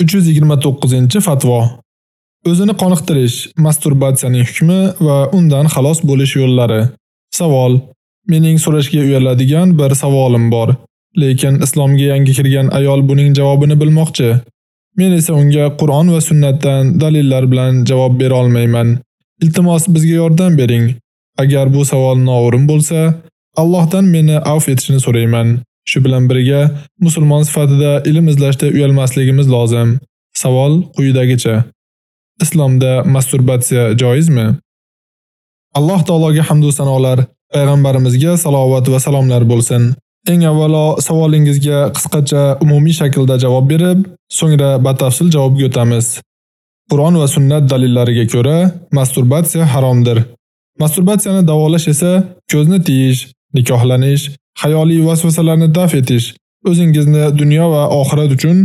329-fatvo. O'zini qoniqtirish, masturbatsiyaning hukmi va undan xalos bo'lish yo'llari. Savol: Mening so'rashga uyaladigan bir savolim bor, lekin islomga yangi kirgan ayol buning javobini bilmoqchi. Men esa unga Qur'on va sunnatdan dalillar bilan javob bera olmayman. Iltimos bizga yordam bering. Agar bu savol noo'rin bo'lsa, Allohdan meni afv etishini so'rayman. Shu bilan birga musulmon sifatida ilm izlashda uyalmasligimiz lozim. Savol quyidagicha: Islomda masturbatsiya joizmi? Alloh taologa hamd va sanolar, payg'ambarimizga salovat va salomlar bo'lsin. Eng avvalo savolingizga qisqacha umumiy shaklda javob berib, so'ngra batafsil javobga o'tamiz. Qur'on va sunnat dalillariga ko'ra masturbatsiya haromdir. Masturbatsiyani davolash esa ko'zni tiyish, nikohlanish, hayoliy vasvasalarni daf etish, o'zingizni dunyo va oxirat uchun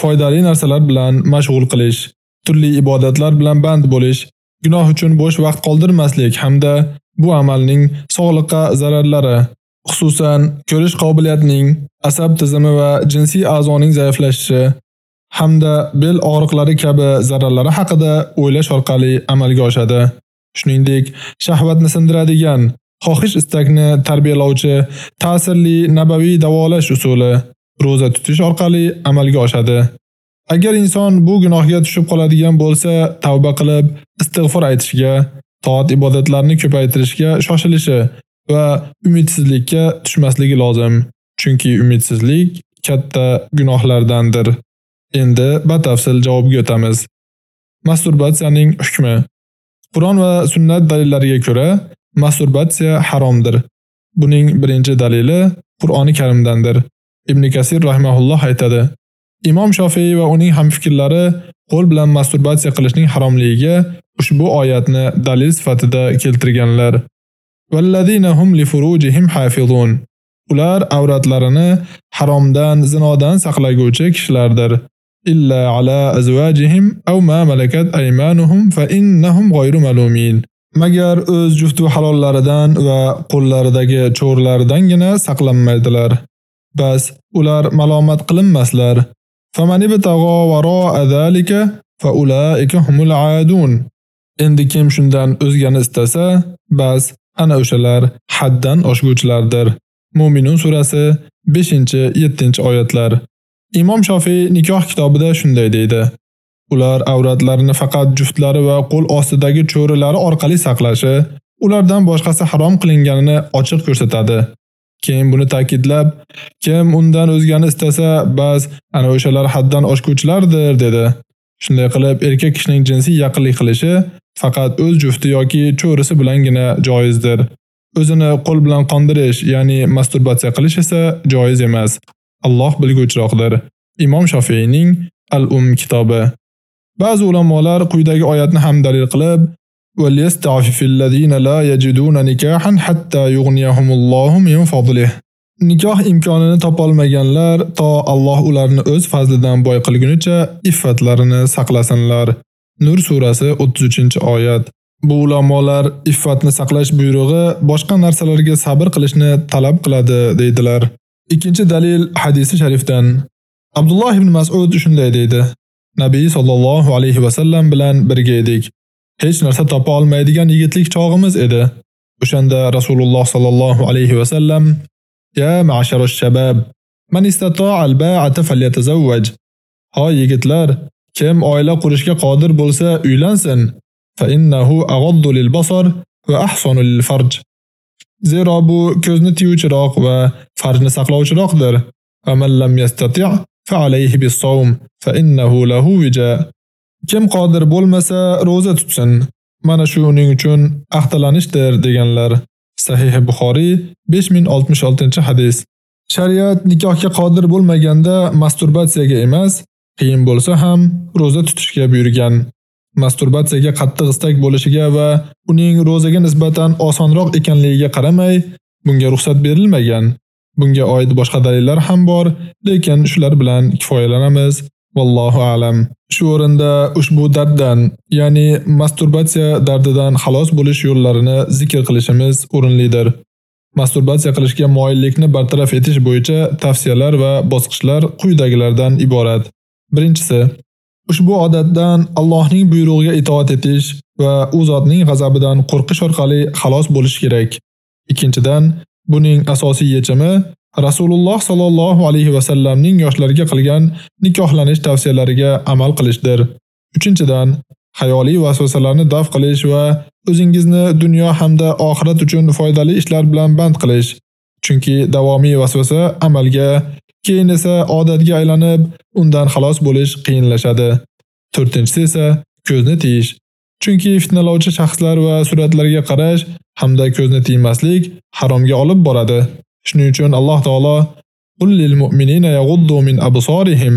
foydali narsalar bilan mashg'ul qilish, turli ibodatlar bilan band bo'lish, gunoh uchun bo'sh vaqt qoldirmaslik hamda bu amalning sog'liqqa zararlari, xususan ko'rish qobiliyatining, asab tizimi va jinsiy a'zoning zaiflashishi hamda bel og'riqlari kabi zararlari haqida o'ylash orqali amalga oshadi. Shuningdek, shahvatni sindiradigan xohish istakni tarbiyalovchi ta'sirli nabaviy davolash usuli roza tutish orqali amalga oshadi. Agar inson bu gunohga tushib qoladigan bo'lsa, tavba qilib, istig'for aytishga, toat ibodatlarni ko'paytirishga shoshilishi va umidsizlikka tushmasligi lozim. Chunki umidsizlik katta gunohlardandir. Endi batafsil javobga o'tamiz. Masturbatsiyaning hukmi Qur'on va sunnat dalillariga ko'ra masturbatsiya haromdir. Buning birinchi dalili Qur'oni Karimdandir. Ibn Kasir rahimahulloh aytadi: Imom Shofiy va uning hamfikrlari qo'l bilan masturbatsiya qilishning haromligiga ushbu oyatni dalil sifatida keltirganlar. Vallazina hum li furujihim hafizun. Ular avratlarini haromdan, zinodan saqlaguvchi kishilardir. illa ala azwajihim aw ma malakat aymanuhum fa innahum ghayru malumin. Magar o'z juftu halollaridan va qo'llaridagi cho'rlaridangina saqlanmaydilar. Bas ular malomat qilinmaslar. Famani bitagho varo zalika fa ulaika humul aadun. Endi kim shundan o'zgani istasa, bas ana o'shalar haddan oshguvchilardir. Mu'minun surasi 5-7 oyatlar. Imom Shofiy nikoh kitobida shunday deydi: Ular avratlarini faqat juftlari va qo'l ostidagi cho'rilari orqali saqlashi, ulardan boshqasi harom qilinganini ochiq ko'rsatadi. Keyin buni ta'kidlab, kim undan o'zgani istasa, bas ana o'shalar haddan oshguvchilardir dedi. Shunday qilib, erkak kishining jinsiy yaqinlik qilishi faqat o'z jufti yoki cho'risi bilangina joizdir. O'zini qo'l bilan qondirish, ya'ni masturbatsiya qilish esa joiz emas. Alloh bilguvchiroqdir. Imom Shofiyning Al-Um kitobi. Ba'zi ulamolar quyidagi oyatni ham dalil qilib, "Valyasta'fifil ladina la yajiduna nikahan hatta yughniyahumullohu min fadlihi" Nikoh imkonini topolmaganlar to Alloh ularni o'z fazlidan boy qilgunicha iffatlarini saqlasinlar. Nur surasi 33-oyat. Bu ulamolar iffatni saqlash buyrug'i boshqa narsalarga sabr qilishni talab qiladi deydilar. Ikkinchi dalil hadisi sharifdan. Abdulloh ibn Mas'ud shunday deydi: Nabiy sallallohu alayhi va sallam bilan birga edik. Hech narsa topa olmaydigan yigitlik chog'imiz edi. O'shanda Rasululloh sallallohu alayhi va sallam: "Ya ma'sharosh shabab, man istata'a al-ba'ata falyatazawwaj." Hoy yigitlar, kim oila qurishga qodir bo'lsa, uylansin. Fa innahu aghaddu lil-basar va ahsanu lil-farj. Zero bu ko'zni tiyuvchiroq va farjni saqlovchiroqdir. Amal lam yastati' fa alayhi فإنه له fa innahu lahu wija. Kim qodir bo'lmasa, roza tutsin. Mana shu uning uchun ahdalanishdir deganlar. Sahih Buxoriy 5066-hadis. Shariat nikohga qodir bo'lmaganda masturbatsiyaga emas, qiyin bo'lsa ham roza tutishga buyurgan. Masturbatsiyaga qattiq istak bo'lishiga va uning rozaga nisbatan osonroq ekanligiga qaramay, bunga ruxsat berilmagan. Bunga oid boshqa dalillar ham bor, lekin shular bilan kifoyalanamiz. Vallohu a'lam. Shu o'rinda ushbu darddan, ya'ni masturbatsiya dardidan xalos bo'lish yo'llarini zikr qilishimiz o'rinlidir. Masturbatsiya qilishga moyillikni bartaraf etish bo'yicha tavsiyalar va bosqichlar quyidagilardan iborat. Birinchisi, Ushbu odatdan Allohning buyrug'iga itoat etish va u zotning g'azabidan qo'rqish orqali xalos bo'lish kerak. Ikkinchidan, buning asosiy yechimi Rasululloh sallallohu alayhi va sallamning yoshlarga qilgan nikohlanish tavsiyalariga amal qilishdir. Uchinchidan, hayoliy vasvasalarni daf qilish va o'zingizni dunyo hamda oxirat uchun foydali ishlar bilan band qilish. Chunki davomiy vasvasa amalga, keyin esa odatga aylanib, undan xalos bo'lish qiyinlashadi. To'rtinchisi esa ko'zni tiyish. Chunki fitnalovchi shaxslar va suratlarga qarash hamda ko'zni tiymaslik haromga olib boradi. Shuning uchun Alloh taolo Qul lil mu'minina yaghuddu min absarihim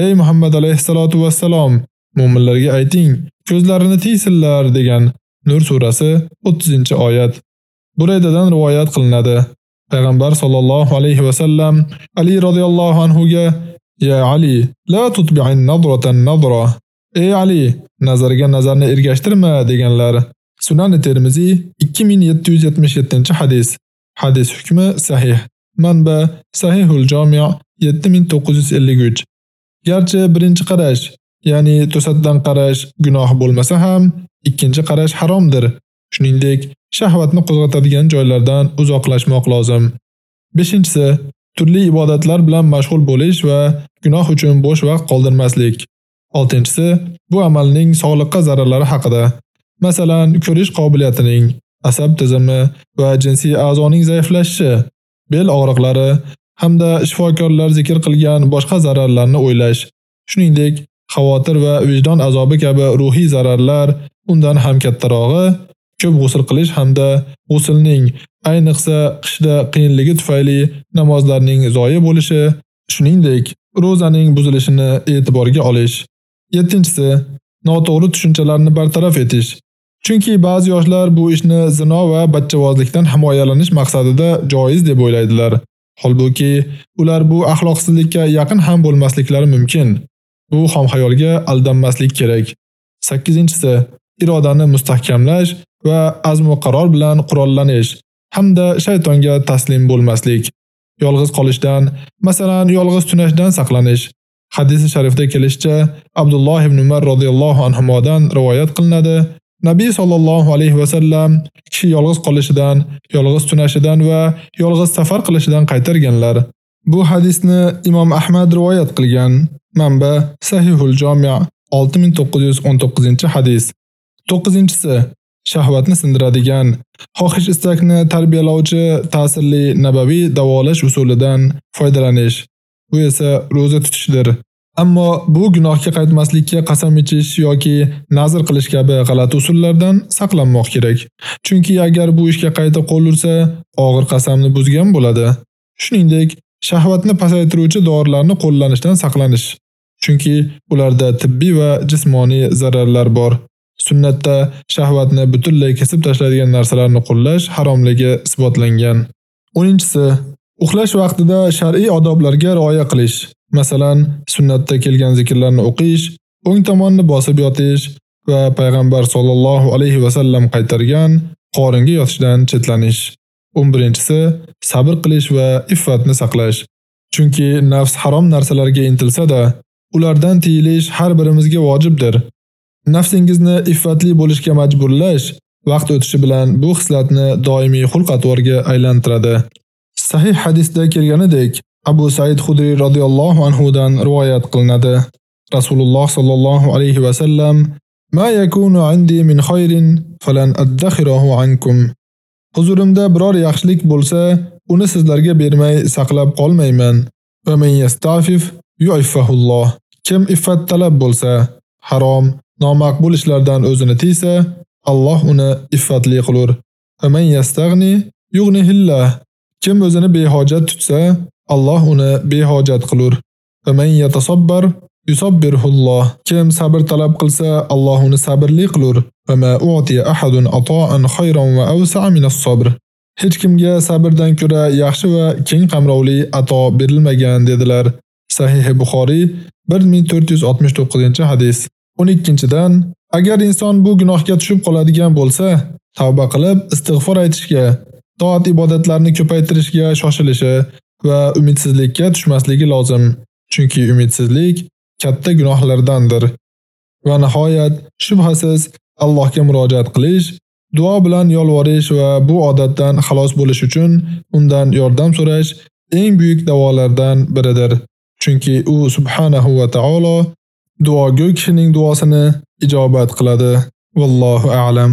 Ey Muhammad alayhisolatu vassalom, mu'minlarga ayting, ko'zlarini tiysinlar degan Nur surasi 30-oyat. Buraydadan rivoyat qilinadi. Payg'ambar sollallohu alayhi va sallam Ali radhiyallohu anhu ga Ya Ali, la tutbi'in nadratan nadra. Ey Ali, nazarga nazarni ergashtirma deganlar. Sunan Termiziy 2777-hadis. Hadis hukmi sahih. Manba Sahihul Jami' 7953. Garchi birinchi qarash, ya'ni to'satdan qarash gunoh bo'lmasa ham, ikkinchi qarash haromdir. Shuningdek, shahvatni qo'zg'atadigan joylardan uzoqlashmoq lozim. 5-inchisi turli ibodatlar bilan mashg'ul bo'lish va gunoh uchun bo'sh vaqt qoldirmaslik. 6-inchisi bu amalning sog'liqqa zararlari haqida. Masalan, ko'rish qobiliyatining, asab tizimi va jinsiy a'zoning zaiflashishi, bel og'riqlari hamda shifokorlar zikr qilgan boshqa zararlarni o'ylash. Shuningdek, xavotir va vijdon azobi kabi ruhiy zararlar undan ham kattarog'i ko'p g'usl qilish hamda g'uslning ayniqsa qishda qiyinligi tufayli namozlarning zoyi bo'lishi, shuningdek, ro'zaning buzilishini e'tiborga olish. 7-inchisi noto'g'ri tushunchalarni bartaraf etish. Chunki ba'zi yoshlar bu ishni zino va bachchavozlikdan himoyalanish maqsadida joiz deb o'ylaydilar. Holbuki, ular bu axloqsizlikka yaqin ham bo'lmasliklari mumkin. Bu xom xayolga aldanmaslik kerak. 8-inchisi irodani mustahkamlash va azm va qaror bilan qurollanish hamda shaytonga taslim bo'lmaslik. Yolg'iz qolishdan, masalan, yolg'iz tunashdan saqlanish. Hadis sharifda kelishicha, Abdulloh ibn Umar radhiyallohu anhumodan rivoyat qilinadi. Nabiy sallallohu alayhi va sallam kishi yolg'iz qolishidan, yolg'iz tunashidan va yolg'iz safar qilishidan qaytarganlar. Bu hadisni Imom Ahmad rivoyat qilgan. Manba Sahihul Jami' 6919-hadis. 9-inchisi shahvatni sindiradigan, xohish istakni tarbiyalovchi ta'sirli nabaviy davolash usulidan foydalanish. Bu esa roza tutishdir. Ammo bu gunohga qaytmaslikka qasam ichish yoki nazr qilish kabi g'alati usullardan saqlanmoq kerak. Chunki agar bu ishga qayta qo'l ursa, og'ir qasamni buzgan bo'ladi. Shuningdek, shahvatni pasaytiruvchi dorilarni qo'llanishdan saqlanish. Chunki ularda tibbiy va jismoniy zararlar bor. Sunnatda shahvatni butunlay kesib tashlaydigan narsalarni qo'llash haromligi isbotlangan. 10-si Uxlash vaqtida shar'iy odoblarga rioya qilish. Masalan, sunnatda kelgan zikrlarni o'qish, o'ng tomonni bosib yotish va payg'ambar sollallohu alayhi va sallam qaytargan qoringa yotishdan chetlanish. 11-si sabr qilish va iffatni saqlash. Chunki nafs harom narsalarga intilsa-da, ulardan tiyilish har birimizga vojibdir. Nafsingizni iffatli bo'lishga majburlash vaqt o'tishi bilan bu xislatni doimiy xulq-atvorga aylantiradi. Sahih hadisda kelganidek, Abu Said Xudri radhiyallohu anhu dan rivoyat qilinadi. Rasululloh sallallohu alayhi va sallam: "Ma yakunu indi min khayrin falan addakhirahu ankum." Huzurimda biror yaxshilik bo'lsa, uni sizlarga bermay saqlab qolmayman. Va men yastafif yu'affahulloh. Kim iffat talab bo'lsa, harom, nomaqbul ishlardan o'zini tiysa, Alloh uni iffatli qilur. Va men yastag'ni yughnihillah. Kim o'zini behojat tutsa, Alloh uni behojat qilur. Va yatasabbar yusabbirhulloh. Kim sabr talab qilsa, Alloh uni sabrli qilur. Va ma u'tiya ahadun ata'an khayran va awsa'a min as-sabr. Hech kimga sabrdan ko'ra yaxshi va keng qamrovli ato berilmagan dedilar. Sahih Buxoriy 1469-hadis. 12-dan agar inson bu gunohga tushib qoladigan bo'lsa, tavba qilib istig'for aytishga, toat ibodatlarni ko'paytirishga shoshilishi va umidsizlikka tushmasligi lozim. Chunki umidsizlik katta gunohlardandir. Va nihoyat, shubhasiz Allohga murojaat qilish, duo bilan yolvorish va bu odatdan xalos bo'lish uchun undan yordam so'rash eng buyuk davolardan biridir. Chunki u subhanahu va taolo duogo'y kishining duosini ijobat qiladi. Vallohu a'lam.